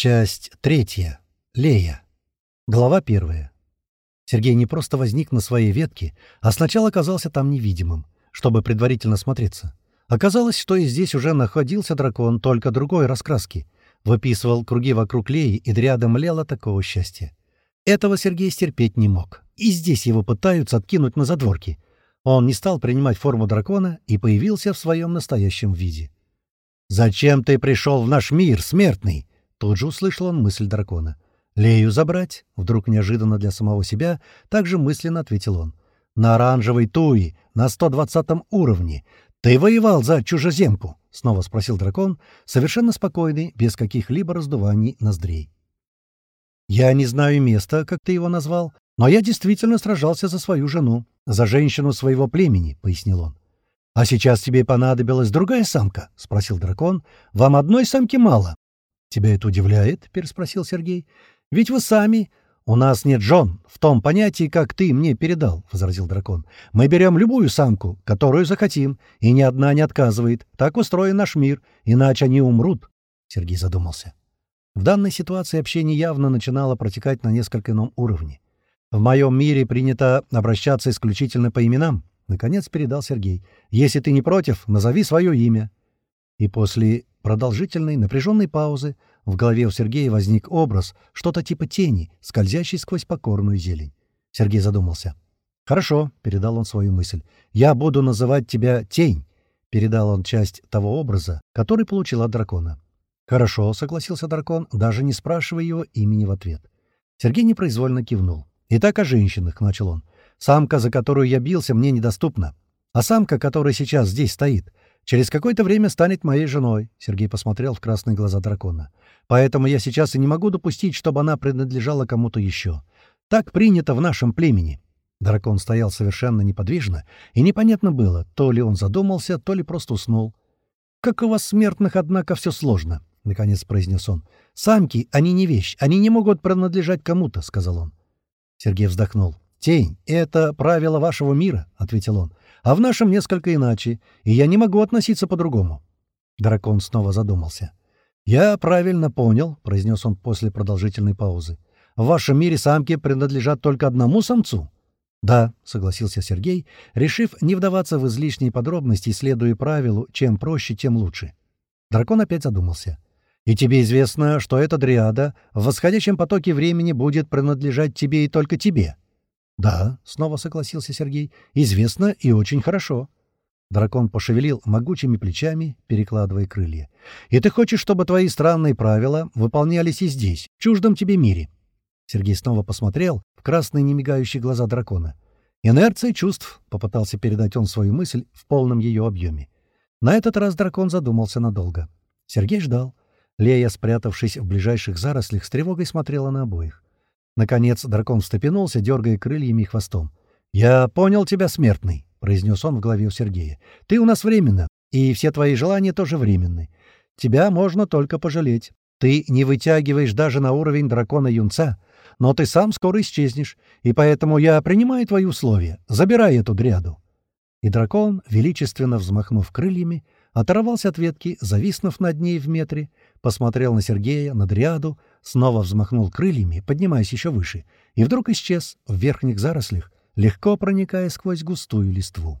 Часть третья. Лея. Глава первая. Сергей не просто возник на своей ветке, а сначала оказался там невидимым, чтобы предварительно смотреться. Оказалось, что и здесь уже находился дракон, только другой раскраски. Выписывал круги вокруг Леи, и рядом млело такого счастья. Этого Сергей стерпеть не мог. И здесь его пытаются откинуть на задворки. Он не стал принимать форму дракона и появился в своем настоящем виде. «Зачем ты пришел в наш мир, смертный?» Тут же услышал он мысль дракона. «Лею забрать?» — вдруг неожиданно для самого себя, также мысленно ответил он. «На оранжевой туи, на 120 уровне. Ты воевал за чужеземку?» — снова спросил дракон, совершенно спокойный, без каких-либо раздуваний ноздрей. «Я не знаю места, как ты его назвал, но я действительно сражался за свою жену, за женщину своего племени», — пояснил он. «А сейчас тебе понадобилась другая самка?» — спросил дракон. «Вам одной самки мало. «Тебя это удивляет?» — переспросил Сергей. «Ведь вы сами...» «У нас нет жен в том понятии, как ты мне передал», — возразил дракон. «Мы берем любую самку, которую захотим, и ни одна не отказывает. Так устроен наш мир, иначе они умрут». Сергей задумался. В данной ситуации общение явно начинало протекать на несколько ином уровне. «В моем мире принято обращаться исключительно по именам», — наконец передал Сергей. «Если ты не против, назови свое имя». И после продолжительной напряженной паузы в голове у Сергея возник образ, что-то типа тени, скользящей сквозь покорную зелень. Сергей задумался. «Хорошо», — передал он свою мысль. «Я буду называть тебя Тень», — передал он часть того образа, который получил от дракона. «Хорошо», — согласился дракон, даже не спрашивая его имени в ответ. Сергей непроизвольно кивнул. «Итак, о женщинах», — начал он. «Самка, за которую я бился, мне недоступна. А самка, которая сейчас здесь стоит, Через какое-то время станет моей женой», — Сергей посмотрел в красные глаза дракона. «Поэтому я сейчас и не могу допустить, чтобы она принадлежала кому-то еще. Так принято в нашем племени». Дракон стоял совершенно неподвижно, и непонятно было, то ли он задумался, то ли просто уснул. «Как у вас, смертных, однако, все сложно», — наконец произнес он. «Самки, они не вещь, они не могут принадлежать кому-то», — сказал он. Сергей вздохнул. «Тень — это правило вашего мира», — ответил он а в нашем несколько иначе, и я не могу относиться по-другому». Дракон снова задумался. «Я правильно понял», — произнес он после продолжительной паузы. «В вашем мире самки принадлежат только одному самцу?» «Да», — согласился Сергей, решив не вдаваться в излишние подробности, следуя правилу «чем проще, тем лучше». Дракон опять задумался. «И тебе известно, что эта дриада в восходящем потоке времени будет принадлежать тебе и только тебе?» «Да», — снова согласился Сергей, — «известно и очень хорошо». Дракон пошевелил могучими плечами, перекладывая крылья. «И ты хочешь, чтобы твои странные правила выполнялись и здесь, в чуждом тебе мире?» Сергей снова посмотрел в красные немигающие глаза дракона. «Инерция чувств», — попытался передать он свою мысль в полном ее объеме. На этот раз дракон задумался надолго. Сергей ждал. Лея, спрятавшись в ближайших зарослях, с тревогой смотрела на обоих. Наконец дракон встрепенулся, дергая крыльями и хвостом. «Я понял тебя, смертный», — произнес он в голове у Сергея. «Ты у нас временно, и все твои желания тоже временны. Тебя можно только пожалеть. Ты не вытягиваешь даже на уровень дракона-юнца, но ты сам скоро исчезнешь, и поэтому я принимаю твои условия. Забирай эту дряду». И дракон, величественно взмахнув крыльями, оторвался от ветки, зависнув над ней в метре, посмотрел на Сергея, на дриаду, снова взмахнул крыльями, поднимаясь еще выше, и вдруг исчез в верхних зарослях, легко проникая сквозь густую листву.